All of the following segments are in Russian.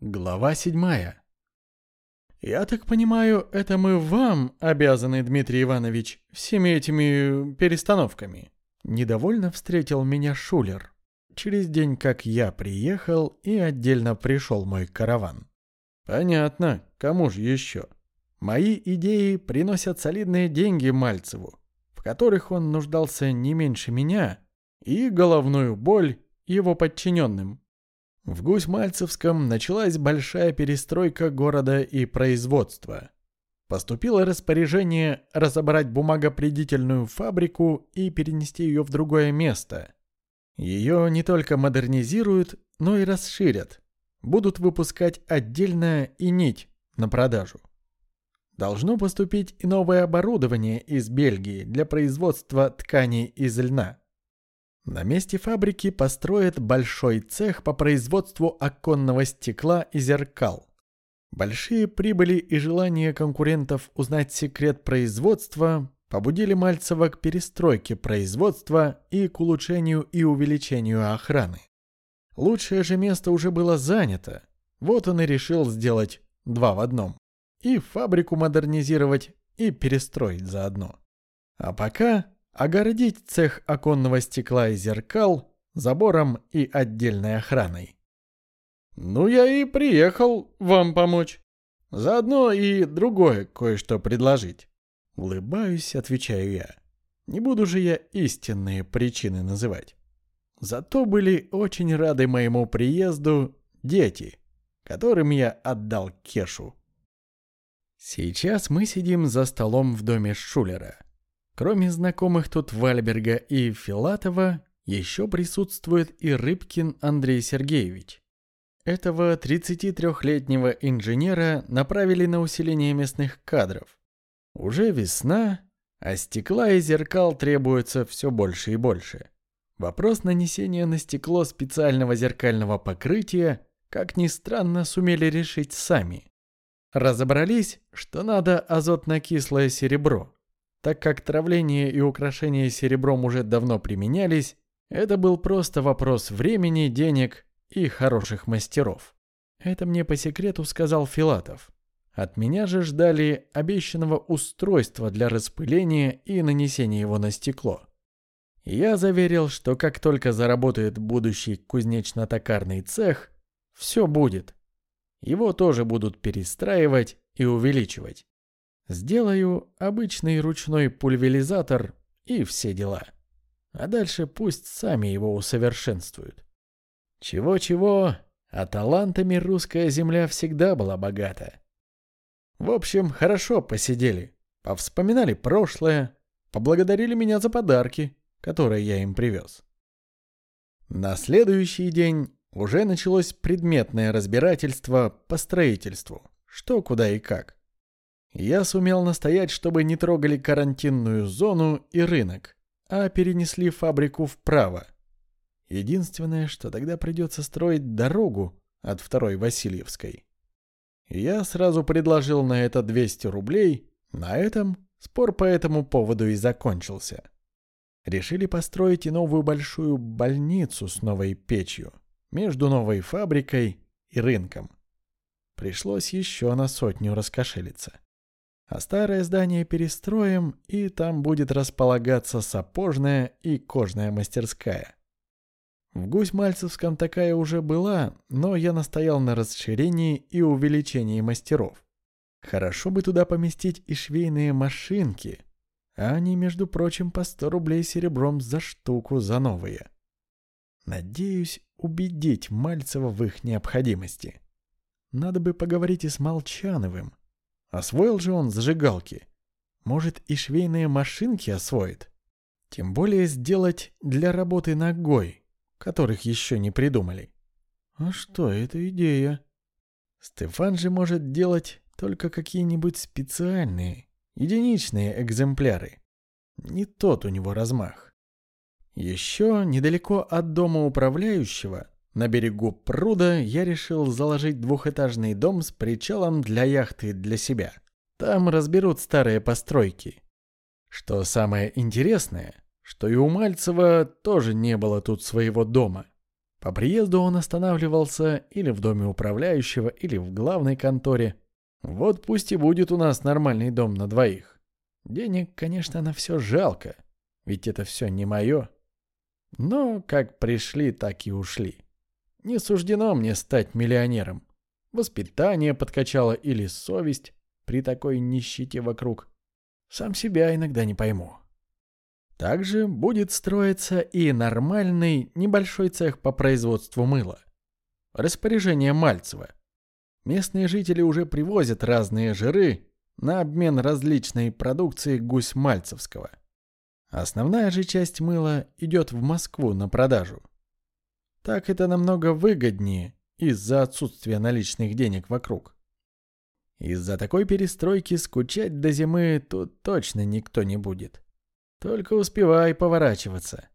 Глава седьмая. «Я так понимаю, это мы вам обязаны, Дмитрий Иванович, всеми этими перестановками?» Недовольно встретил меня Шулер. Через день, как я приехал, и отдельно пришел мой караван. «Понятно, кому же еще?» Мои идеи приносят солидные деньги Мальцеву, в которых он нуждался не меньше меня, и головную боль его подчиненным. В Гусь-Мальцевском началась большая перестройка города и производства. Поступило распоряжение разобрать бумагопредительную фабрику и перенести ее в другое место. Ее не только модернизируют, но и расширят. Будут выпускать отдельно и нить на продажу. Должно поступить и новое оборудование из Бельгии для производства тканей из льна. На месте фабрики построят большой цех по производству оконного стекла и зеркал. Большие прибыли и желание конкурентов узнать секрет производства побудили Мальцева к перестройке производства и к улучшению и увеличению охраны. Лучшее же место уже было занято. Вот он и решил сделать два в одном. И фабрику модернизировать, и перестроить заодно. А пока огородить цех оконного стекла и зеркал забором и отдельной охраной. «Ну, я и приехал вам помочь. Заодно и другое кое-что предложить». Улыбаюсь, отвечаю я. Не буду же я истинные причины называть. Зато были очень рады моему приезду дети, которым я отдал Кешу. Сейчас мы сидим за столом в доме Шулера. Кроме знакомых тут Вальберга и Филатова, еще присутствует и Рыбкин Андрей Сергеевич. Этого 33-летнего инженера направили на усиление местных кадров. Уже весна, а стекла и зеркал требуется все больше и больше. Вопрос нанесения на стекло специального зеркального покрытия, как ни странно, сумели решить сами. Разобрались, что надо азотно-кислое серебро – так как травление и украшение серебром уже давно применялись, это был просто вопрос времени, денег и хороших мастеров. Это мне по секрету сказал Филатов. От меня же ждали обещанного устройства для распыления и нанесения его на стекло. Я заверил, что как только заработает будущий кузнечно-токарный цех, все будет. Его тоже будут перестраивать и увеличивать. Сделаю обычный ручной пульверизатор и все дела. А дальше пусть сами его усовершенствуют. Чего-чего, а талантами русская земля всегда была богата. В общем, хорошо посидели, повспоминали прошлое, поблагодарили меня за подарки, которые я им привез. На следующий день уже началось предметное разбирательство по строительству, что, куда и как. Я сумел настоять, чтобы не трогали карантинную зону и рынок, а перенесли фабрику вправо. Единственное, что тогда придется строить дорогу от второй Васильевской. Я сразу предложил на это 200 рублей, на этом спор по этому поводу и закончился. Решили построить и новую большую больницу с новой печью между новой фабрикой и рынком. Пришлось еще на сотню раскошелиться. А старое здание перестроим, и там будет располагаться сапожная и кожная мастерская. В Гусь-Мальцевском такая уже была, но я настоял на расширении и увеличении мастеров. Хорошо бы туда поместить и швейные машинки, а они, между прочим, по 100 рублей серебром за штуку за новые. Надеюсь убедить Мальцева в их необходимости. Надо бы поговорить и с Молчановым. Освоил же он зажигалки. Может, и швейные машинки освоит. Тем более сделать для работы ногой, которых еще не придумали. А что, это идея. Стефан же может делать только какие-нибудь специальные, единичные экземпляры. Не тот у него размах. Еще недалеко от дома управляющего на берегу пруда я решил заложить двухэтажный дом с причалом для яхты для себя. Там разберут старые постройки. Что самое интересное, что и у Мальцева тоже не было тут своего дома. По приезду он останавливался или в доме управляющего, или в главной конторе. Вот пусть и будет у нас нормальный дом на двоих. Денег, конечно, на все жалко, ведь это все не мое. Но как пришли, так и ушли. Не суждено мне стать миллионером. Воспитание подкачало или совесть при такой нищете вокруг. Сам себя иногда не пойму. Также будет строиться и нормальный небольшой цех по производству мыла. Распоряжение Мальцева. Местные жители уже привозят разные жиры на обмен различной продукции гусь Мальцевского. Основная же часть мыла идет в Москву на продажу. Так это намного выгоднее из-за отсутствия наличных денег вокруг. Из-за такой перестройки скучать до зимы тут точно никто не будет. Только успевай поворачиваться.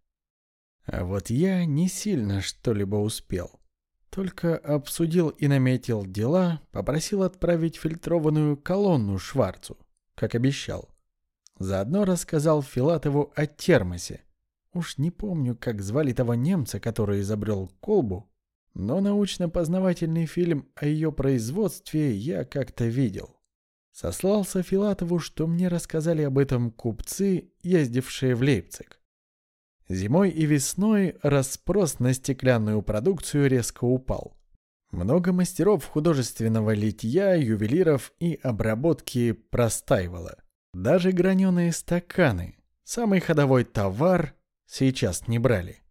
А вот я не сильно что-либо успел. Только обсудил и наметил дела, попросил отправить фильтрованную колонну Шварцу, как обещал. Заодно рассказал Филатову о термосе. Уж не помню, как звали того немца, который изобрел колбу, но научно-познавательный фильм о ее производстве я как-то видел. Сослался Филатову, что мне рассказали об этом купцы, ездившие в Лейпциг. Зимой и весной распрос на стеклянную продукцию резко упал. Много мастеров художественного литья, ювелиров и обработки простаивало. Даже граненые стаканы, самый ходовой товар, сейчас не брали.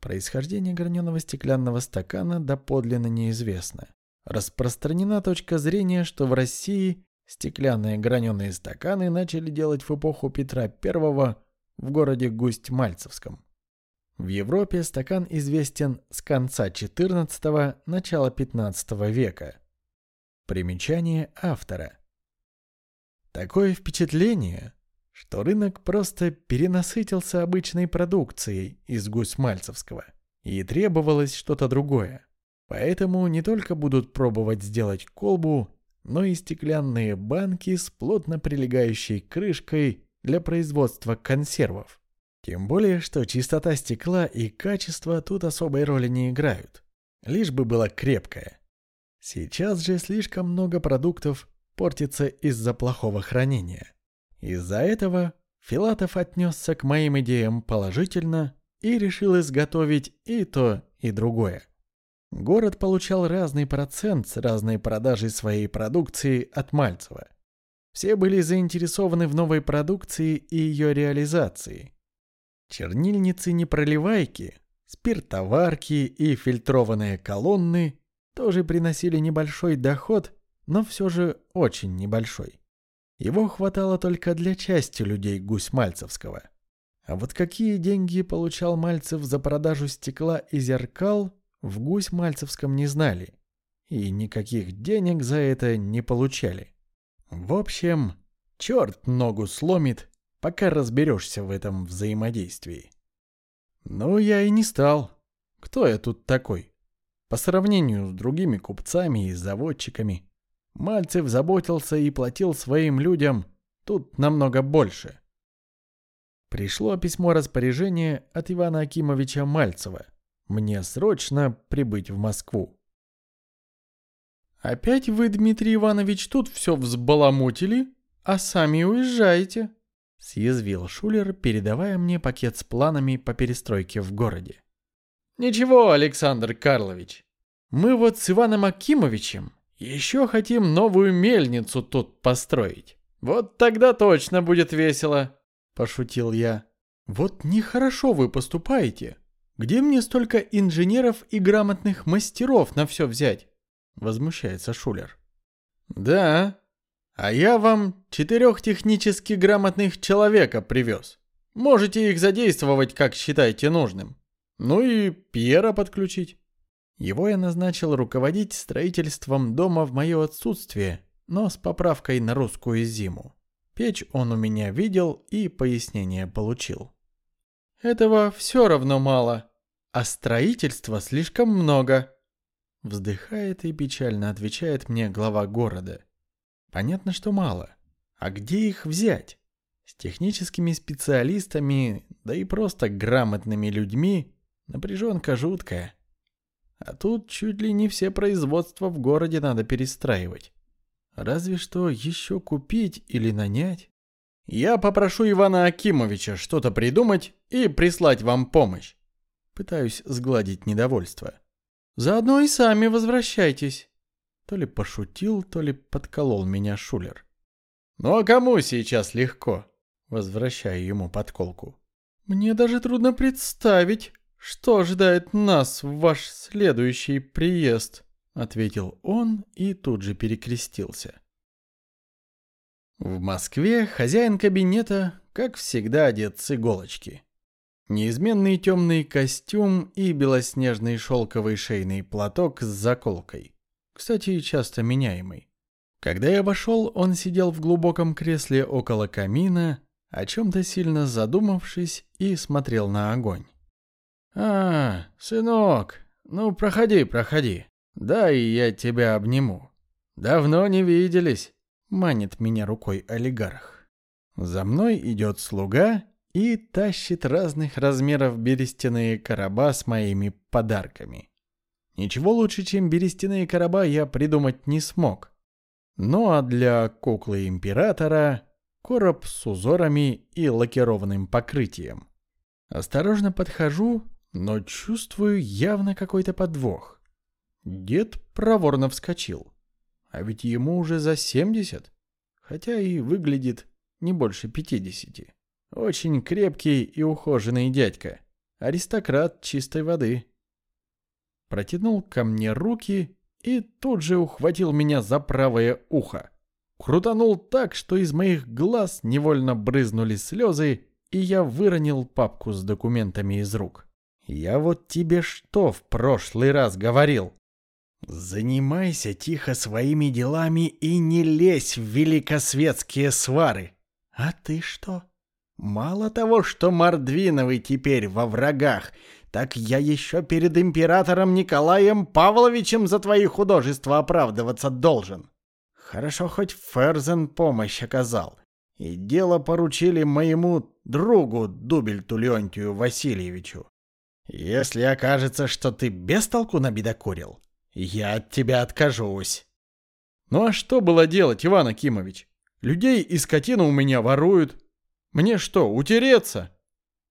Происхождение граненого стеклянного стакана доподлинно неизвестно. Распространена точка зрения, что в России Стеклянные граненые стаканы начали делать в эпоху Петра I в городе Густь-Мальцевском. В Европе стакан известен с конца XIV – начала XV века. Примечание автора. Такое впечатление, что рынок просто перенасытился обычной продукцией из Гусь-Мальцевского, и требовалось что-то другое. Поэтому не только будут пробовать сделать колбу, но и стеклянные банки с плотно прилегающей крышкой для производства консервов. Тем более, что чистота стекла и качество тут особой роли не играют. Лишь бы было крепкое. Сейчас же слишком много продуктов портится из-за плохого хранения. Из-за этого Филатов отнесся к моим идеям положительно и решил изготовить и то, и другое. Город получал разный процент с разной продажей своей продукции от Мальцева. Все были заинтересованы в новой продукции и ее реализации. Чернильницы-непроливайки, спиртоварки и фильтрованные колонны тоже приносили небольшой доход, но все же очень небольшой. Его хватало только для части людей Гусь-Мальцевского. А вот какие деньги получал Мальцев за продажу стекла и зеркал, в Гусь-Мальцевском не знали и никаких денег за это не получали. В общем, черт ногу сломит, пока разберешься в этом взаимодействии. Ну, я и не стал. Кто я тут такой? По сравнению с другими купцами и заводчиками, Мальцев заботился и платил своим людям тут намного больше. Пришло письмо распоряжения от Ивана Акимовича Мальцева – мне срочно прибыть в Москву. «Опять вы, Дмитрий Иванович, тут все взбаламутили, а сами уезжаете», — съязвил Шулер, передавая мне пакет с планами по перестройке в городе. «Ничего, Александр Карлович, мы вот с Иваном Акимовичем еще хотим новую мельницу тут построить. Вот тогда точно будет весело», — пошутил я. «Вот нехорошо вы поступаете. Где мне столько инженеров и грамотных мастеров на все взять? Возмущается Шулер. Да, а я вам четырех технически грамотных человека привез. Можете их задействовать, как считаете нужным. Ну и Пьера подключить. Его я назначил руководить строительством дома в мое отсутствие, но с поправкой на русскую зиму. Печь он у меня видел и пояснение получил. Этого все равно мало, а строительства слишком много. Вздыхает и печально отвечает мне глава города. Понятно, что мало. А где их взять? С техническими специалистами, да и просто грамотными людьми напряженка жуткая. А тут чуть ли не все производства в городе надо перестраивать. Разве что еще купить или нанять. Я попрошу Ивана Акимовича что-то придумать и прислать вам помощь. Пытаюсь сгладить недовольство. Заодно и сами возвращайтесь. То ли пошутил, то ли подколол меня Шулер. Ну а кому сейчас легко? Возвращаю ему подколку. Мне даже трудно представить, что ожидает нас в ваш следующий приезд, ответил он и тут же перекрестился. В Москве хозяин кабинета, как всегда, одет с иголочки. Неизменный темный костюм и белоснежный шелковый шейный платок с заколкой. Кстати, часто меняемый. Когда я вошел, он сидел в глубоком кресле около камина, о чем-то сильно задумавшись, и смотрел на огонь. «А, сынок, ну проходи, проходи. Да, и я тебя обниму. Давно не виделись», — манит меня рукой олигарх. За мной идет слуга и тащит разных размеров берестяные короба с моими подарками. Ничего лучше, чем берестяные короба, я придумать не смог. Ну а для куклы императора короб с узорами и лакированным покрытием. Осторожно подхожу, но чувствую явно какой-то подвох. Дед проворно вскочил. А ведь ему уже за 70, хотя и выглядит не больше 50. Очень крепкий и ухоженный дядька. Аристократ чистой воды. Протянул ко мне руки и тут же ухватил меня за правое ухо. Крутанул так, что из моих глаз невольно брызнули слезы, и я выронил папку с документами из рук. «Я вот тебе что в прошлый раз говорил?» «Занимайся тихо своими делами и не лезь в великосветские свары!» «А ты что?» Мало того, что Мордвиновый теперь во врагах, так я еще перед императором Николаем Павловичем за твои художества оправдываться должен. Хорошо, хоть Ферзен помощь оказал. И дело поручили моему другу Дубельту Леонтию Васильевичу. Если окажется, что ты без толку набедокурил, я от тебя откажусь. Ну а что было делать, Иван Акимович? Людей и скотину у меня воруют, мне что, утереться?»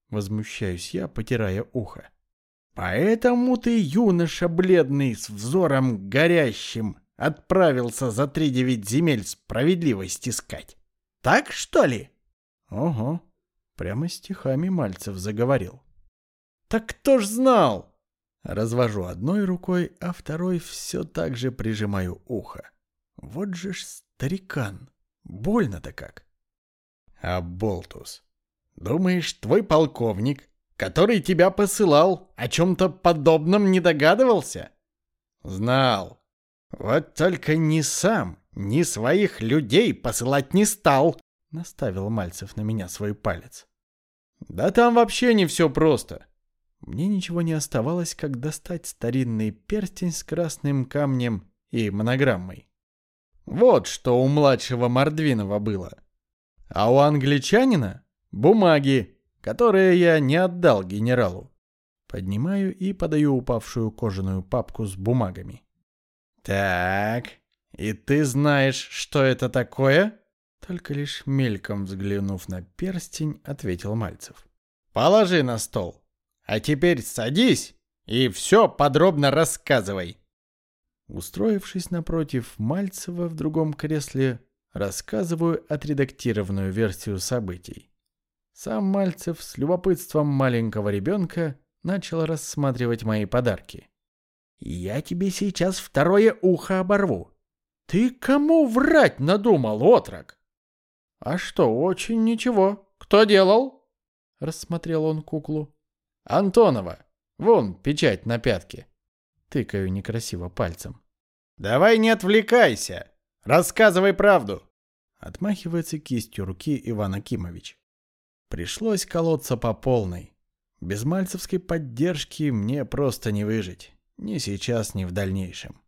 Возмущаюсь я, потирая ухо. «Поэтому ты, юноша бледный, с взором горящим, отправился за три девять земель справедливость искать. Так, что ли?» «Ого, прямо стихами Мальцев заговорил». «Так кто ж знал?» Развожу одной рукой, а второй все так же прижимаю ухо. Вот же ж старикан. Больно-то как. А Болтус, думаешь, твой полковник, который тебя посылал, о чем-то подобном не догадывался? Знал. Вот только ни сам, ни своих людей посылать не стал, наставил Мальцев на меня свой палец. Да там вообще не все просто. Мне ничего не оставалось, как достать старинный перстень с красным камнем и монограммой. Вот что у младшего Мордвинова было. А у англичанина бумаги, которые я не отдал генералу. Поднимаю и подаю упавшую кожаную папку с бумагами. Так, и ты знаешь, что это такое? Только лишь мельком взглянув на перстень, ответил Мальцев. Положи на стол. А теперь садись и все подробно рассказывай. Устроившись напротив Мальцева в другом кресле, Рассказываю отредактированную версию событий. Сам Мальцев с любопытством маленького ребенка начал рассматривать мои подарки. «Я тебе сейчас второе ухо оборву. Ты кому врать надумал, отрок?» «А что, очень ничего. Кто делал?» Рассмотрел он куклу. «Антонова. Вон, печать на пятке». Тыкаю некрасиво пальцем. «Давай не отвлекайся!» Рассказывай правду!» Отмахивается кистью руки Иван Акимович. Пришлось колоться по полной. Без мальцевской поддержки мне просто не выжить. Ни сейчас, ни в дальнейшем.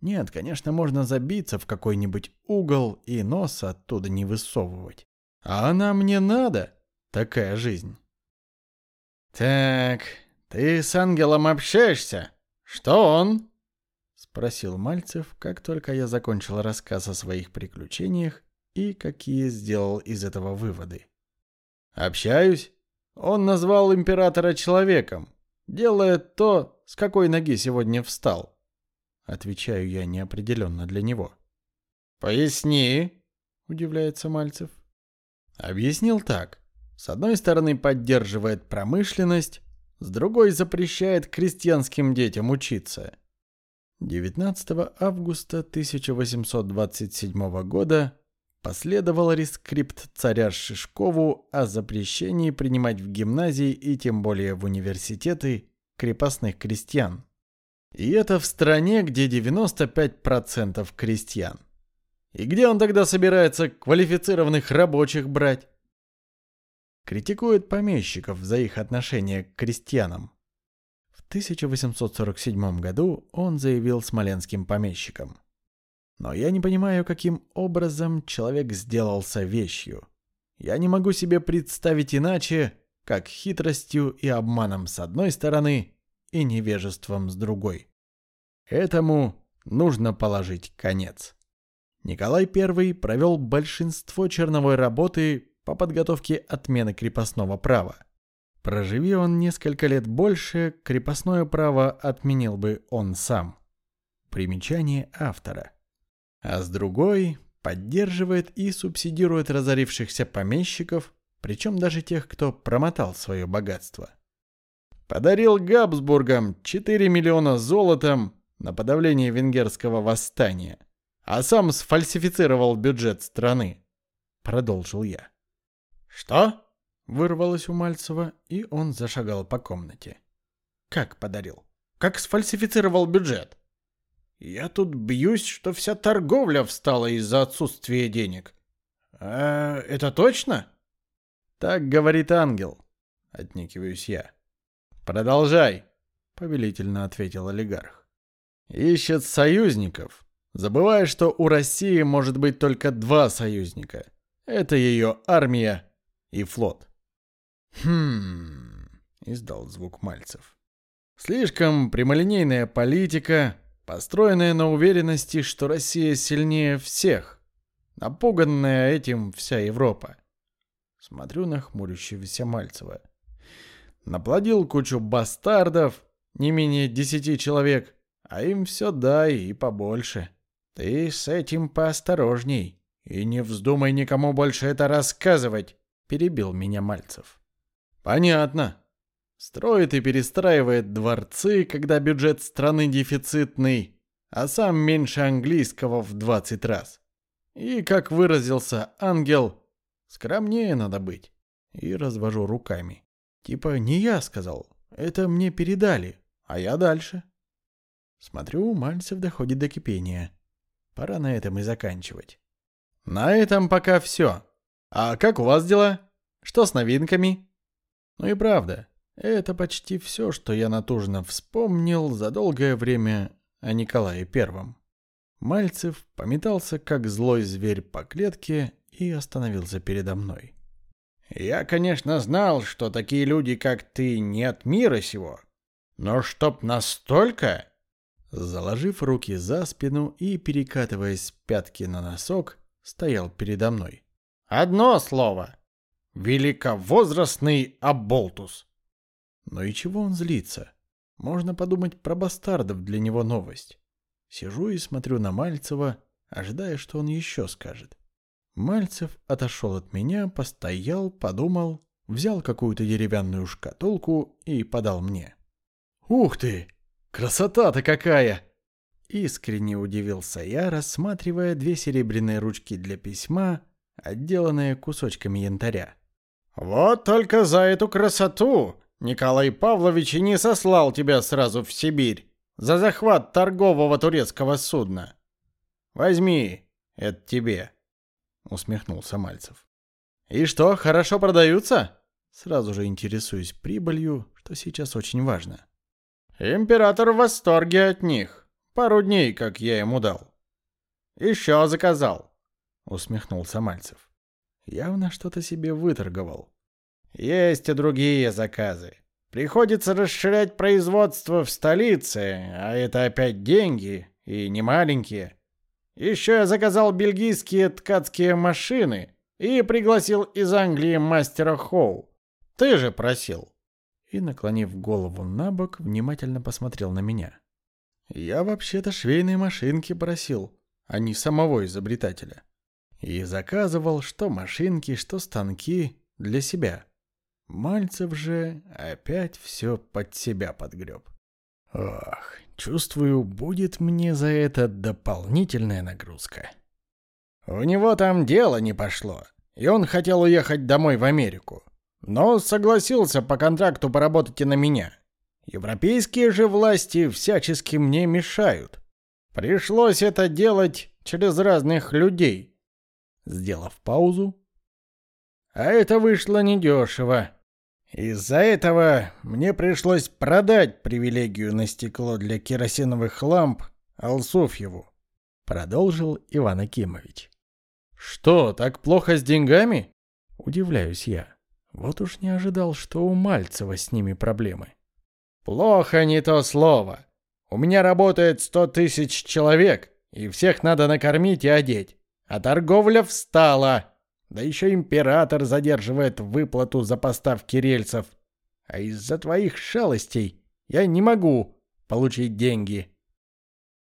Нет, конечно, можно забиться в какой-нибудь угол и нос оттуда не высовывать. А она мне надо, такая жизнь. «Так, ты с ангелом общаешься? «Что он?» — спросил Мальцев, как только я закончил рассказ о своих приключениях и какие сделал из этого выводы. «Общаюсь. Он назвал императора человеком. Делает то, с какой ноги сегодня встал». Отвечаю я неопределенно для него. «Поясни», — удивляется Мальцев. Объяснил так. С одной стороны поддерживает промышленность, с другой запрещает крестьянским детям учиться. 19 августа 1827 года последовал рескрипт царя Шишкову о запрещении принимать в гимназии и тем более в университеты крепостных крестьян. И это в стране, где 95% крестьян. И где он тогда собирается квалифицированных рабочих брать? Критикует помещиков за их отношение к крестьянам. В 1847 году он заявил смоленским помещикам. Но я не понимаю, каким образом человек сделался вещью. Я не могу себе представить иначе, как хитростью и обманом с одной стороны и невежеством с другой. Этому нужно положить конец. Николай I провел большинство черновой работы по подготовке отмены крепостного права. Проживи он несколько лет больше, крепостное право отменил бы он сам. Примечание автора. А с другой поддерживает и субсидирует разорившихся помещиков, причем даже тех, кто промотал свое богатство. Подарил Габсбургам 4 миллиона золотом на подавление венгерского восстания, а сам сфальсифицировал бюджет страны, продолжил я. «Что?» — вырвалось у Мальцева, и он зашагал по комнате. «Как подарил? Как сфальсифицировал бюджет?» «Я тут бьюсь, что вся торговля встала из-за отсутствия денег». «А это точно?» «Так говорит ангел», — отнекиваюсь я. «Продолжай», — повелительно ответил олигарх. «Ищет союзников, забывая, что у России может быть только два союзника. Это ее армия и флот. «Хм...» — издал звук Мальцев. «Слишком прямолинейная политика, построенная на уверенности, что Россия сильнее всех, напуганная этим вся Европа». Смотрю на хмурящегося Мальцева. Наплодил кучу бастардов, не менее десяти человек, а им все дай и побольше. Ты с этим поосторожней и не вздумай никому больше это рассказывать перебил меня Мальцев. Понятно. Строит и перестраивает дворцы, когда бюджет страны дефицитный, а сам меньше английского в 20 раз. И, как выразился ангел, скромнее надо быть. И развожу руками. Типа не я сказал, это мне передали, а я дальше. Смотрю, Мальцев доходит до кипения. Пора на этом и заканчивать. На этом пока все. А как у вас дела? Что с новинками? Ну и правда, это почти все, что я натужно вспомнил за долгое время о Николае Первом. Мальцев пометался, как злой зверь по клетке, и остановился передо мной. «Я, конечно, знал, что такие люди, как ты, не от мира сего. Но чтоб настолько...» Заложив руки за спину и перекатываясь пятки на носок, стоял передо мной. Одно слово. Великовозрастный Аболтус. Но и чего он злится? Можно подумать про бастардов для него новость. Сижу и смотрю на Мальцева, ожидая, что он еще скажет. Мальцев отошел от меня, постоял, подумал, взял какую-то деревянную шкатулку и подал мне. «Ух ты! Красота-то какая!» Искренне удивился я, рассматривая две серебряные ручки для письма, отделанные кусочками янтаря. «Вот только за эту красоту Николай Павлович и не сослал тебя сразу в Сибирь за захват торгового турецкого судна. Возьми, это тебе», — усмехнулся Мальцев. «И что, хорошо продаются?» Сразу же интересуюсь прибылью, что сейчас очень важно. «Император в восторге от них. Пару дней, как я ему дал. Еще заказал усмехнулся Мальцев. Явно что-то себе выторговал. Есть и другие заказы. Приходится расширять производство в столице, а это опять деньги, и не маленькие. Еще я заказал бельгийские ткацкие машины и пригласил из Англии мастера Хоу. Ты же просил. И, наклонив голову на бок, внимательно посмотрел на меня. Я вообще-то швейные машинки просил, а не самого изобретателя. И заказывал что машинки, что станки для себя. Мальцев же опять все под себя подгреб. Ох, чувствую, будет мне за это дополнительная нагрузка. У него там дело не пошло, и он хотел уехать домой в Америку. Но согласился по контракту поработать и на меня. Европейские же власти всячески мне мешают. Пришлось это делать через разных людей. Сделав паузу. А это вышло недешево. Из-за этого мне пришлось продать привилегию на стекло для керосиновых ламп Алсуфьеву, продолжил Иван Акимович. Что, так плохо с деньгами? Удивляюсь я. Вот уж не ожидал, что у Мальцева с ними проблемы. Плохо не то слово. У меня работает сто тысяч человек, и всех надо накормить и одеть. А торговля встала. Да еще император задерживает выплату за поставки рельсов. А из-за твоих шалостей я не могу получить деньги.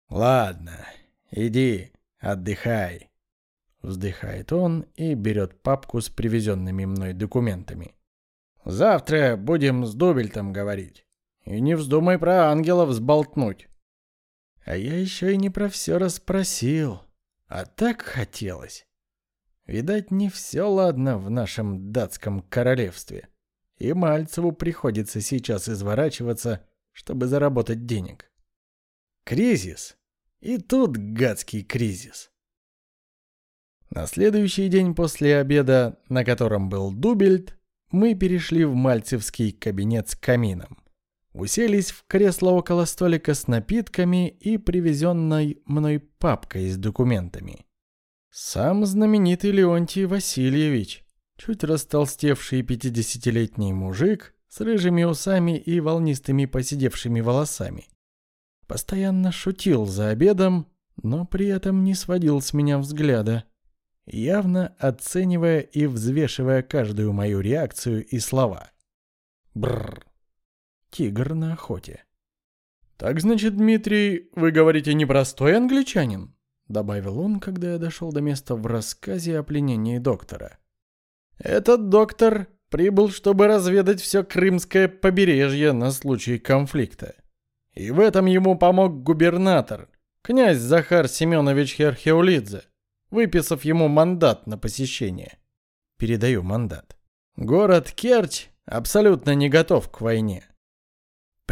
Ладно, иди, отдыхай. Вздыхает он и берет папку с привезенными мной документами. Завтра будем с Дубельтом говорить. И не вздумай про ангелов сболтнуть. А я еще и не про все расспросил. А так хотелось. Видать, не все ладно в нашем датском королевстве. И Мальцеву приходится сейчас изворачиваться, чтобы заработать денег. Кризис. И тут гадский кризис. На следующий день после обеда, на котором был Дубельт, мы перешли в мальцевский кабинет с камином. Уселись в кресло около столика с напитками и привезенной мной папкой с документами. Сам знаменитый Леонтий Васильевич, чуть растолстевший пятидесятилетний мужик с рыжими усами и волнистыми посидевшими волосами. Постоянно шутил за обедом, но при этом не сводил с меня взгляда, явно оценивая и взвешивая каждую мою реакцию и слова. Бррр. Тигр на охоте. «Так значит, Дмитрий, вы говорите непростой англичанин?» добавил он, когда я дошел до места в рассказе о пленении доктора. Этот доктор прибыл, чтобы разведать все крымское побережье на случай конфликта. И в этом ему помог губернатор, князь Захар Семенович Херхеулидзе, выписав ему мандат на посещение. Передаю мандат. Город Керчь абсолютно не готов к войне.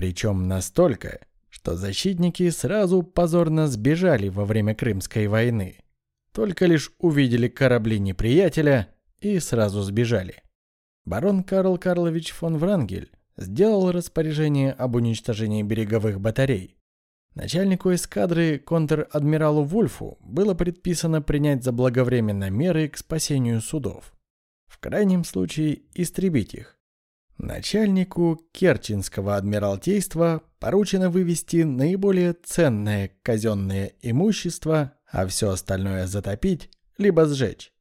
Причем настолько, что защитники сразу позорно сбежали во время Крымской войны. Только лишь увидели корабли неприятеля и сразу сбежали. Барон Карл Карлович фон Врангель сделал распоряжение об уничтожении береговых батарей. Начальнику эскадры контр-адмиралу Вульфу было предписано принять заблаговременно меры к спасению судов. В крайнем случае истребить их. Начальнику Керченского адмиралтейства поручено вывести наиболее ценное казенное имущество, а все остальное затопить, либо сжечь.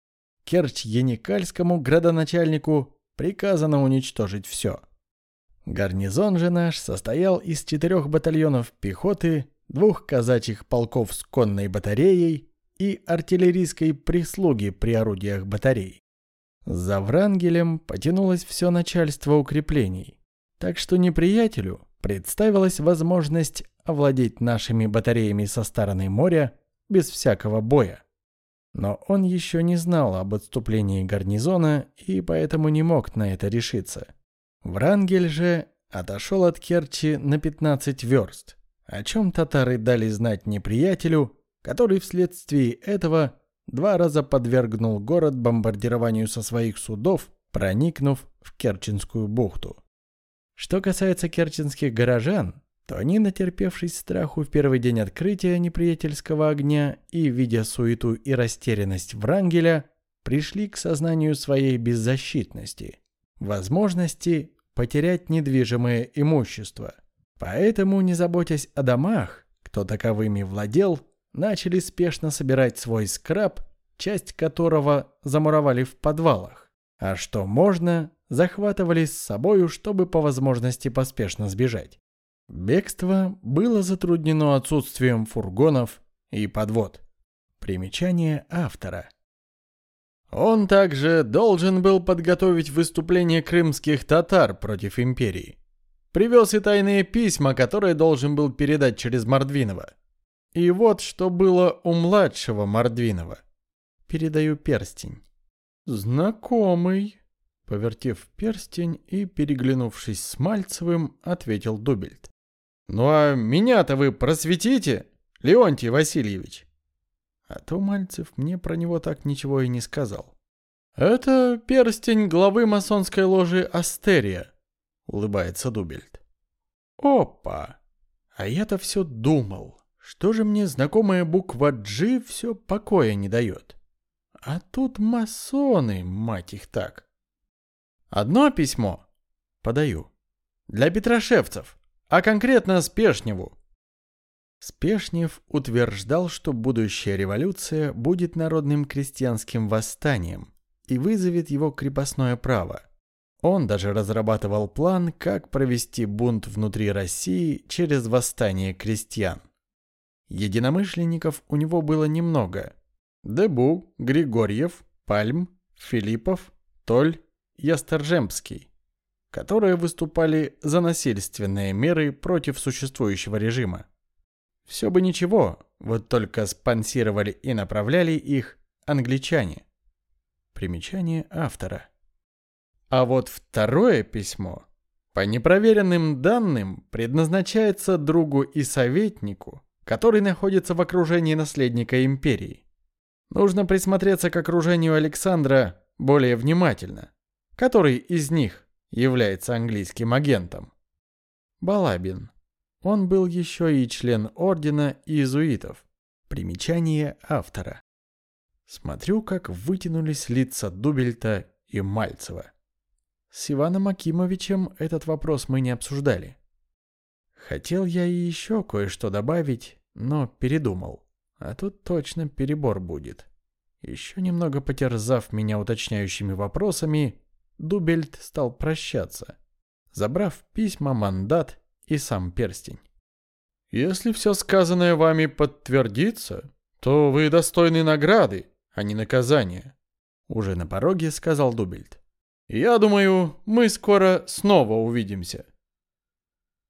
Керчь-Яникальскому градоначальнику приказано уничтожить все. Гарнизон же наш состоял из четырех батальонов пехоты, двух казачьих полков с конной батареей и артиллерийской прислуги при орудиях батарей. За Врангелем потянулось все начальство укреплений, так что неприятелю представилась возможность овладеть нашими батареями со стороны моря без всякого боя. Но он еще не знал об отступлении гарнизона и поэтому не мог на это решиться. Врангель же отошел от Керчи на 15 верст, о чем татары дали знать неприятелю, который вследствие этого два раза подвергнул город бомбардированию со своих судов, проникнув в Керченскую бухту. Что касается керченских горожан, то они, натерпевшись страху в первый день открытия неприятельского огня и видя суету и растерянность Врангеля, пришли к сознанию своей беззащитности, возможности потерять недвижимое имущество. Поэтому, не заботясь о домах, кто таковыми владел, начали спешно собирать свой скраб, часть которого замуровали в подвалах. А что можно, захватывали с собою, чтобы по возможности поспешно сбежать. Бегство было затруднено отсутствием фургонов и подвод. Примечание автора. Он также должен был подготовить выступление крымских татар против империи. Привез и тайные письма, которые должен был передать через Мордвинова. И вот что было у младшего Мордвинова. Передаю перстень. Знакомый. Повертев перстень и переглянувшись с Мальцевым, ответил Дубельт. «Ну а меня-то вы просветите, Леонтий Васильевич?» А то Мальцев мне про него так ничего и не сказал. «Это перстень главы масонской ложи Астерия», — улыбается Дубельт. «Опа! А я-то все думал, что же мне знакомая буква «G» все покоя не дает. А тут масоны, мать их так!» Одно письмо подаю. Для петрошевцев, а конкретно Спешневу. Спешнев утверждал, что будущая революция будет народным крестьянским восстанием и вызовет его крепостное право. Он даже разрабатывал план, как провести бунт внутри России через восстание крестьян. Единомышленников у него было немного. Дебу, Григорьев, Пальм, Филиппов, Толь, Ясторжемский, которые выступали за насильственные меры против существующего режима. Все бы ничего, вот только спонсировали и направляли их англичане. Примечание автора. А вот второе письмо, по непроверенным данным, предназначается другу и советнику, который находится в окружении наследника империи. Нужно присмотреться к окружению Александра более внимательно. Который из них является английским агентом? Балабин. Он был еще и член ордена иезуитов. Примечание автора. Смотрю, как вытянулись лица Дубельта и Мальцева. С Иваном Акимовичем этот вопрос мы не обсуждали. Хотел я и еще кое-что добавить, но передумал. А тут точно перебор будет. Еще немного потерзав меня уточняющими вопросами, Дубельт стал прощаться, забрав письма, мандат и сам перстень. «Если все сказанное вами подтвердится, то вы достойны награды, а не наказания», — уже на пороге сказал Дубельт. «Я думаю, мы скоро снова увидимся».